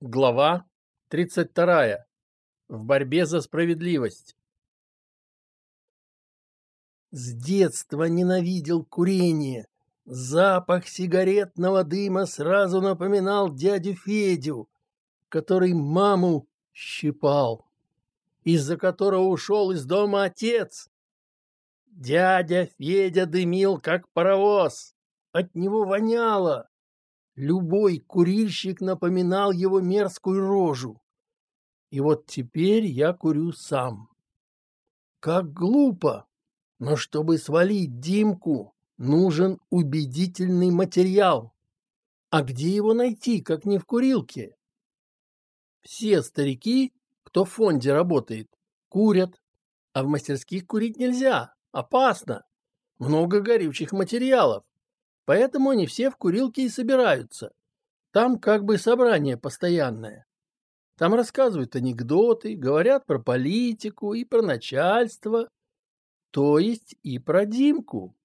Глава 32. В борьбе за справедливость. С детства ненавидел курение. Запах сигаретного дыма сразу напоминал дядю Федю, который маму щипал, из-за которого ушел из дома отец. Дядя Федя дымил, как паровоз. От него воняло. Любой курильщик напоминал его мерзкую рожу. И вот теперь я курю сам. Как глупо! Но чтобы свалить Димку, нужен убедительный материал. А где его найти, как не в курилке? Все старики, кто в фонде работает, курят, а в мастерских курить нельзя, опасно. Много горючих материалов. Поэтому они все в курилке и собираются. Там как бы собрание постоянное. Там рассказывают анекдоты, говорят про политику и про начальство, то есть и про Димку.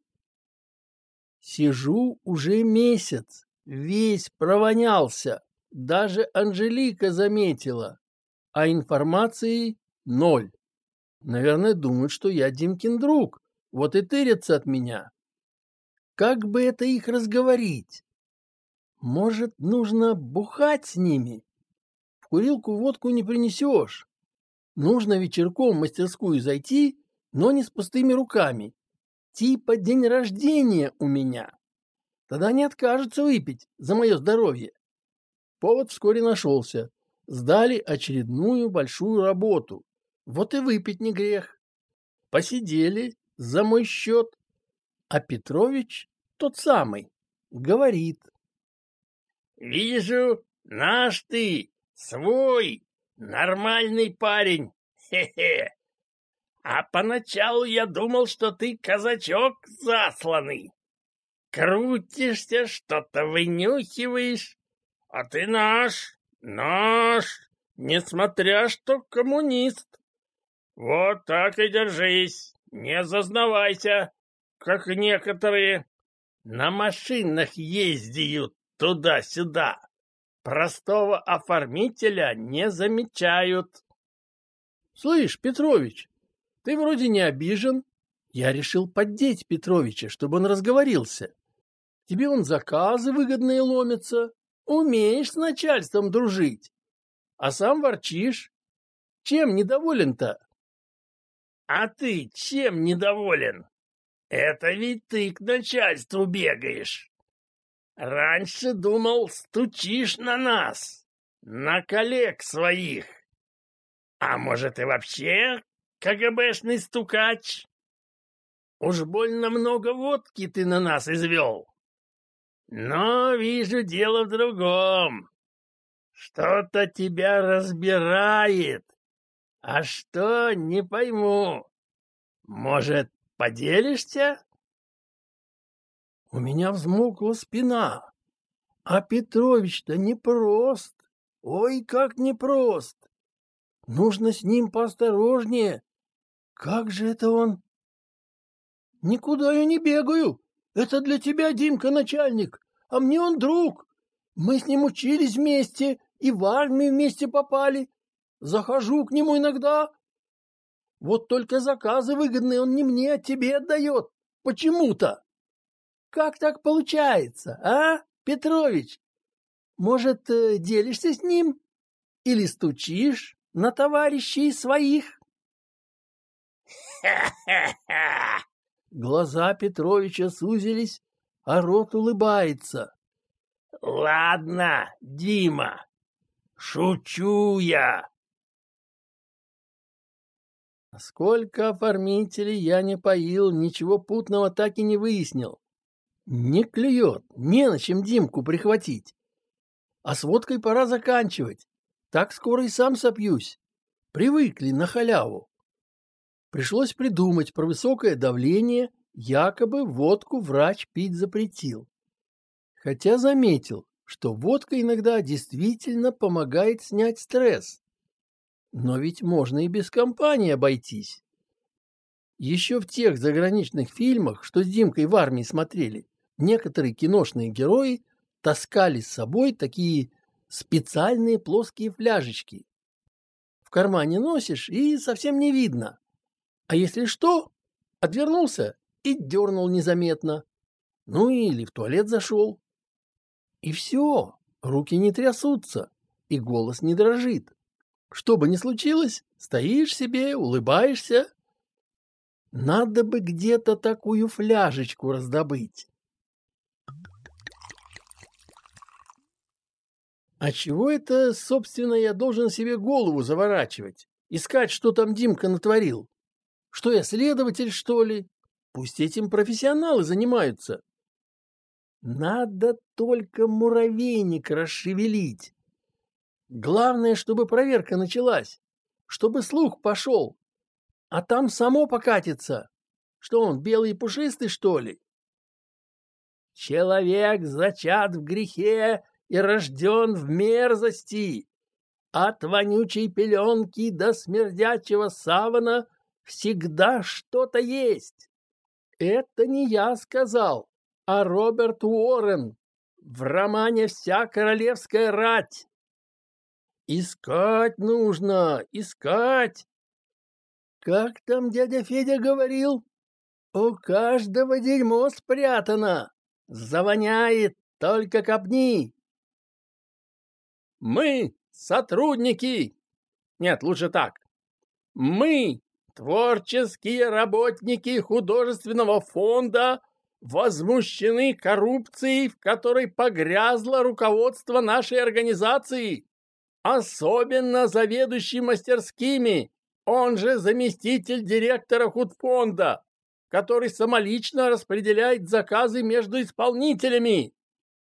Сижу уже месяц, весь провонялся, даже Анжелика заметила, а информации ноль. Наверное, думают, что я Димкин друг, вот и тырятся от меня. Как бы это их разговорить? Может, нужно бухать с ними? В курилку водку не принесешь. Нужно вечерком в мастерскую зайти, но не с пустыми руками. Типа день рождения у меня. Тогда не откажутся выпить за мое здоровье. Повод вскоре нашелся. Сдали очередную большую работу. Вот и выпить не грех. Посидели за мой счет. А Петрович, тот самый, говорит. «Вижу, наш ты, свой, нормальный парень, хе-хе. А поначалу я думал, что ты казачок засланный. Крутишься, что-то вынюхиваешь, а ты наш, наш, несмотря что коммунист. Вот так и держись, не зазнавайся, как некоторые, на машинах ездят туда-сюда. Простого оформителя не замечают. Слышь, Петрович, ты вроде не обижен. Я решил поддеть Петровича, чтобы он разговорился. Тебе он заказы выгодные ломятся. Умеешь с начальством дружить. А сам ворчишь. Чем недоволен-то? А ты чем недоволен? Это ведь ты к начальству бегаешь. Раньше думал, стучишь на нас, на коллег своих. А может и вообще КГБшный стукач? Уж больно много водки ты на нас извел. Но вижу дело в другом. Что-то тебя разбирает. А что, не пойму. Может, Поделишься? У меня взмокла спина. А Петрович-то непрост. Ой, как непрост. Нужно с ним поосторожнее. Как же это он? Никуда я не бегаю. Это для тебя, Димка, начальник. А мне он друг. Мы с ним учились вместе и в армию вместе попали. Захожу к нему иногда, вот только заказы выгодные он не мне, а тебе отдает. Почему-то. Как так получается, а, Петрович? Может, э, делишься с ним? Или стучишь на товарищей своих? Ха-ха-ха! Глаза Петровича сузились, а рот улыбается. Ладно, Дима, шучу я. Сколько оформителей я не поил, ничего путного так и не выяснил. Не клюет, не на чем Димку прихватить. А с водкой пора заканчивать. Так скоро и сам сопьюсь. Привыкли на халяву. Пришлось придумать про высокое давление, якобы водку врач пить запретил. Хотя заметил, что водка иногда действительно помогает снять стресс. Но ведь можно и без компании обойтись. Еще в тех заграничных фильмах, что с Димкой в армии смотрели, некоторые киношные герои таскали с собой такие специальные плоские фляжечки. В кармане носишь и совсем не видно. А если что, отвернулся и дернул незаметно. Ну или в туалет зашел. И все, руки не трясутся, и голос не дрожит. Что бы ни случилось, стоишь себе, улыбаешься. Надо бы где-то такую фляжечку раздобыть. А чего это, собственно, я должен себе голову заворачивать? Искать, что там Димка натворил? Что я следователь, что ли? Пусть этим профессионалы занимаются. Надо только муравейник расшевелить. Главное, чтобы проверка началась, чтобы слух пошел, а там само покатится. Что он, белый и пушистый, что ли? Человек зачат в грехе и рожден в мерзости. От вонючей пеленки до смердячего савана всегда что-то есть. Это не я сказал, а Роберт Уоррен в романе «Вся королевская рать». Искать нужно, искать. Как там дядя Федя говорил? У каждого дерьмо спрятано. Завоняет, только копни. Мы сотрудники. Нет, лучше так. Мы творческие работники художественного фонда возмущены коррупцией, в которой погрязло руководство нашей организации. Особенно заведующий мастерскими, он же заместитель директора худфонда, который самолично распределяет заказы между исполнителями.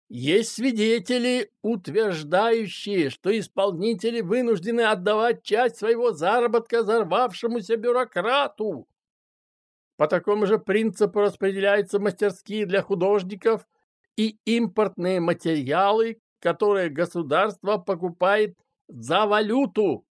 Есть свидетели, утверждающие, что исполнители вынуждены отдавать часть своего заработка взорвавшемуся бюрократу. По такому же принципу распределяются мастерские для художников и импортные материалы, которые государство покупает за валюту.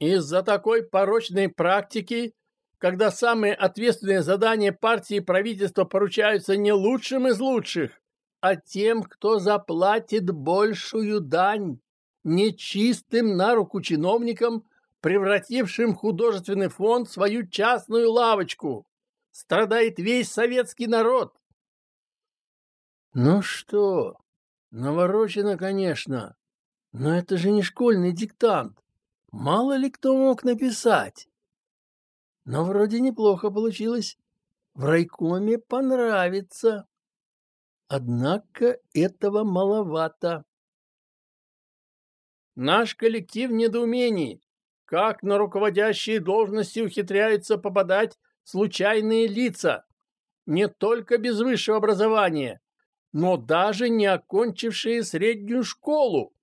Из-за такой порочной практики, когда самые ответственные задания партии и правительства поручаются не лучшим из лучших, а тем, кто заплатит большую дань, нечистым на руку чиновникам, превратившим художественный фонд в свою частную лавочку, страдает весь советский народ. Ну что, наворочено, конечно, но это же не школьный диктант. Мало ли кто мог написать. Но вроде неплохо получилось. В райкоме понравится. Однако этого маловато. Наш коллектив в недоумении. Как на руководящие должности ухитряются попадать случайные лица, не только без высшего образования, но даже не окончившие среднюю школу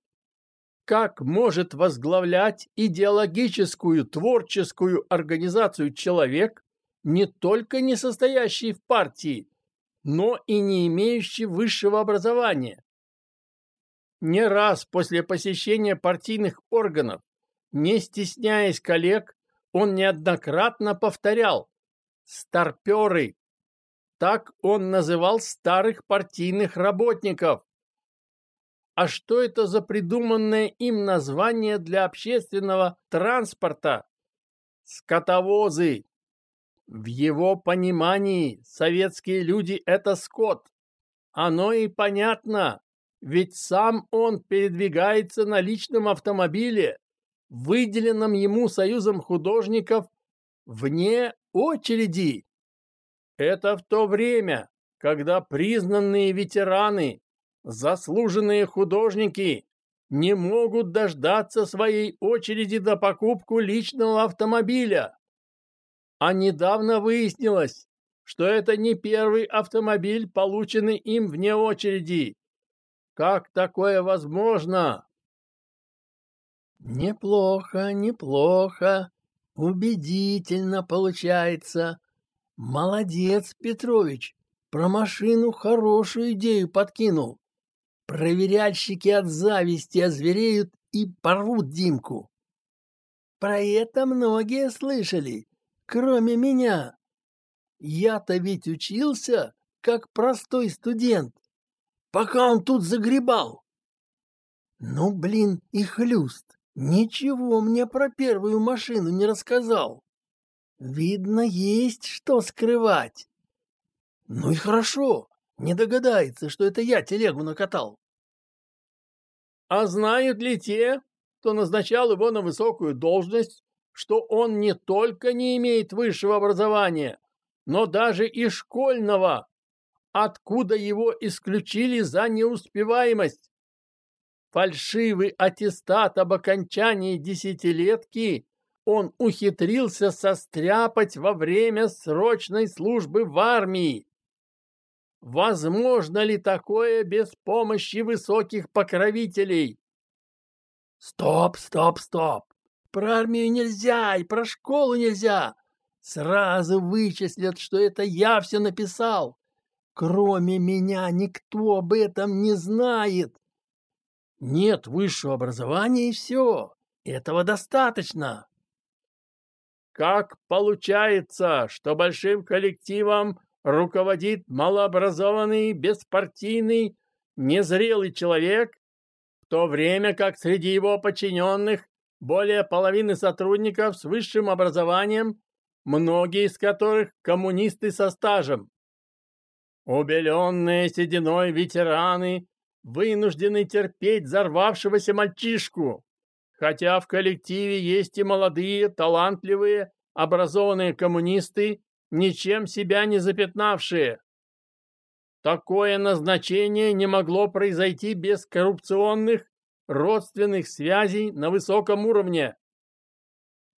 как может возглавлять идеологическую творческую организацию человек, не только не состоящий в партии, но и не имеющий высшего образования. Не раз после посещения партийных органов, не стесняясь коллег, он неоднократно повторял «старперы». Так он называл старых партийных работников, а что это за придуманное им название для общественного транспорта? Скотовозы. В его понимании советские люди – это скот. Оно и понятно, ведь сам он передвигается на личном автомобиле, выделенном ему Союзом художников вне очереди. Это в то время, когда признанные ветераны Заслуженные художники не могут дождаться своей очереди на покупку личного автомобиля. А недавно выяснилось, что это не первый автомобиль, полученный им вне очереди. Как такое возможно? Неплохо, неплохо. Убедительно получается. Молодец, Петрович. Про машину хорошую идею подкинул. Проверяльщики от зависти озвереют и порвут Димку. Про это многие слышали, кроме меня. Я-то ведь учился, как простой студент, пока он тут загребал. Ну, блин, и хлюст. Ничего мне про первую машину не рассказал. Видно, есть что скрывать. Ну и хорошо, не догадается, что это я телегу накатал. А знают ли те, кто назначал его на высокую должность, что он не только не имеет высшего образования, но даже и школьного, откуда его исключили за неуспеваемость. Фальшивый аттестат об окончании десятилетки он ухитрился состряпать во время срочной службы в армии. Возможно ли такое без помощи высоких покровителей? Стоп, стоп, стоп. Про армию нельзя и про школу нельзя. Сразу вычислят, что это я все написал. Кроме меня никто об этом не знает. Нет высшего образования и все. Этого достаточно. Как получается, что большим коллективом руководит малообразованный, беспартийный, незрелый человек, в то время как среди его подчиненных более половины сотрудников с высшим образованием, многие из которых коммунисты со стажем. Убеленные сединой ветераны вынуждены терпеть взорвавшегося мальчишку, хотя в коллективе есть и молодые, талантливые, образованные коммунисты, ничем себя не запятнавшие. Такое назначение не могло произойти без коррупционных родственных связей на высоком уровне.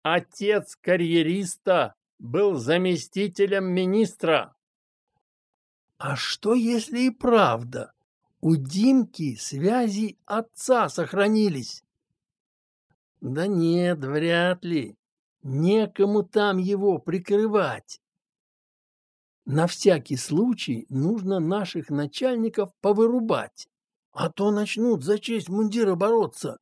Отец карьериста был заместителем министра. А что, если и правда? У Димки связи отца сохранились. Да нет, вряд ли. Некому там его прикрывать. На всякий случай нужно наших начальников повырубать, а то начнут за честь мундира бороться.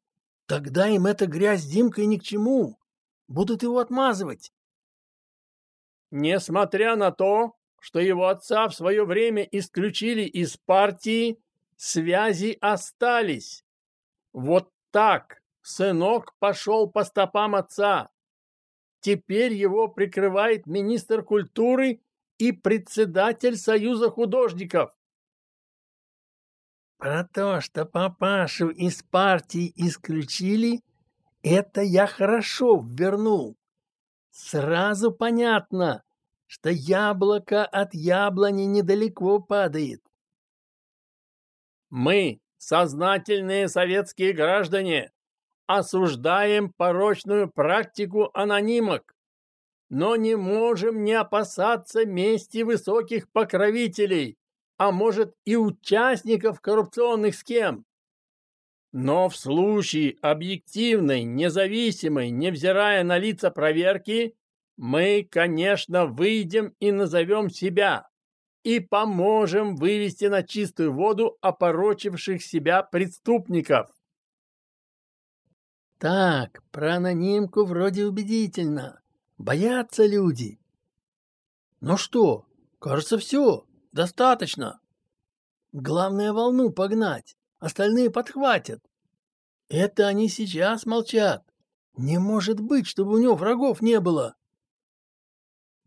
Тогда им эта грязь с Димкой ни к чему. Будут его отмазывать. Несмотря на то, что его отца в свое время исключили из партии, связи остались. Вот так сынок пошел по стопам отца. Теперь его прикрывает министр культуры и председатель Союза художников. Про то, что папашу из партии исключили, это я хорошо вернул. Сразу понятно, что яблоко от яблони недалеко падает. Мы, сознательные советские граждане, осуждаем порочную практику анонимок, но не можем не опасаться мести высоких покровителей, а может и участников коррупционных схем. Но в случае объективной, независимой, невзирая на лица проверки, мы, конечно, выйдем и назовем себя и поможем вывести на чистую воду опорочивших себя преступников. Так, про анонимку вроде убедительно. Боятся люди. Ну что, кажется, все. Достаточно. Главное волну погнать. Остальные подхватят. Это они сейчас молчат. Не может быть, чтобы у него врагов не было.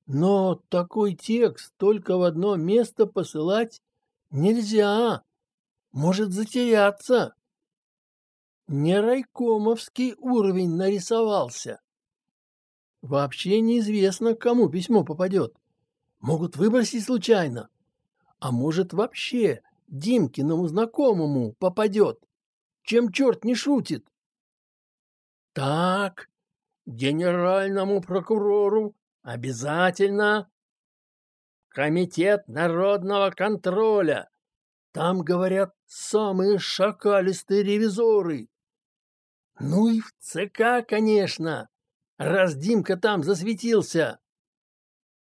Но такой текст только в одно место посылать нельзя. Может затеряться. Не райкомовский уровень нарисовался. Вообще неизвестно, кому письмо попадет. Могут выбросить случайно. А может вообще Димкиному знакомому попадет. Чем черт не шутит? Так, генеральному прокурору Обязательно. Комитет народного контроля. Там, говорят, самые шакалистые ревизоры. Ну и в ЦК, конечно, раз Димка там засветился.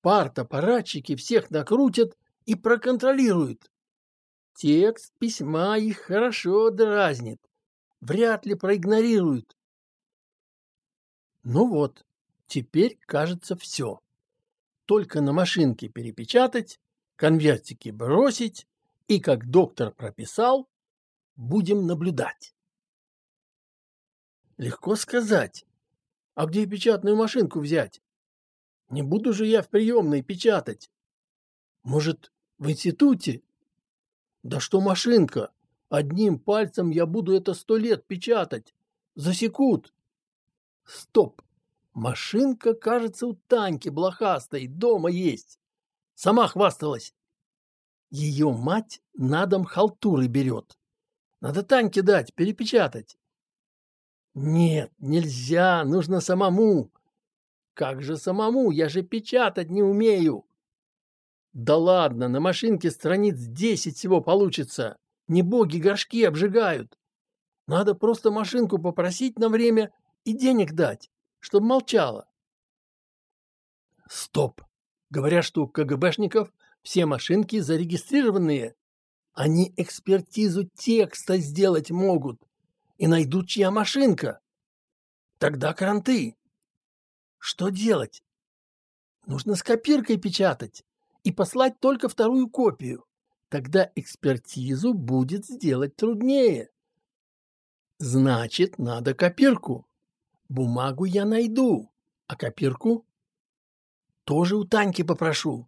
Парт-аппаратчики всех накрутят и проконтролируют. Текст письма их хорошо дразнит. Вряд ли проигнорируют. Ну вот, Теперь, кажется, все. Только на машинке перепечатать, конвертики бросить и, как доктор прописал, будем наблюдать. Легко сказать. А где печатную машинку взять? Не буду же я в приемной печатать. Может, в институте? Да что машинка? Одним пальцем я буду это сто лет печатать. Засекут. Стоп. Машинка, кажется, у Таньки блохастой дома есть. Сама хвасталась. Ее мать на дом халтуры берет. Надо Таньке дать, перепечатать. Нет, нельзя, нужно самому. Как же самому? Я же печатать не умею. Да ладно, на машинке страниц десять всего получится. Не боги горшки обжигают. Надо просто машинку попросить на время и денег дать, чтобы молчала. Стоп. Говорят, что у КГБшников все машинки зарегистрированные. Они экспертизу текста сделать могут и найдут, чья машинка. Тогда кранты. Что делать? Нужно с копиркой печатать и послать только вторую копию. Тогда экспертизу будет сделать труднее. Значит, надо копирку. Бумагу я найду, а копирку тоже у Таньки попрошу.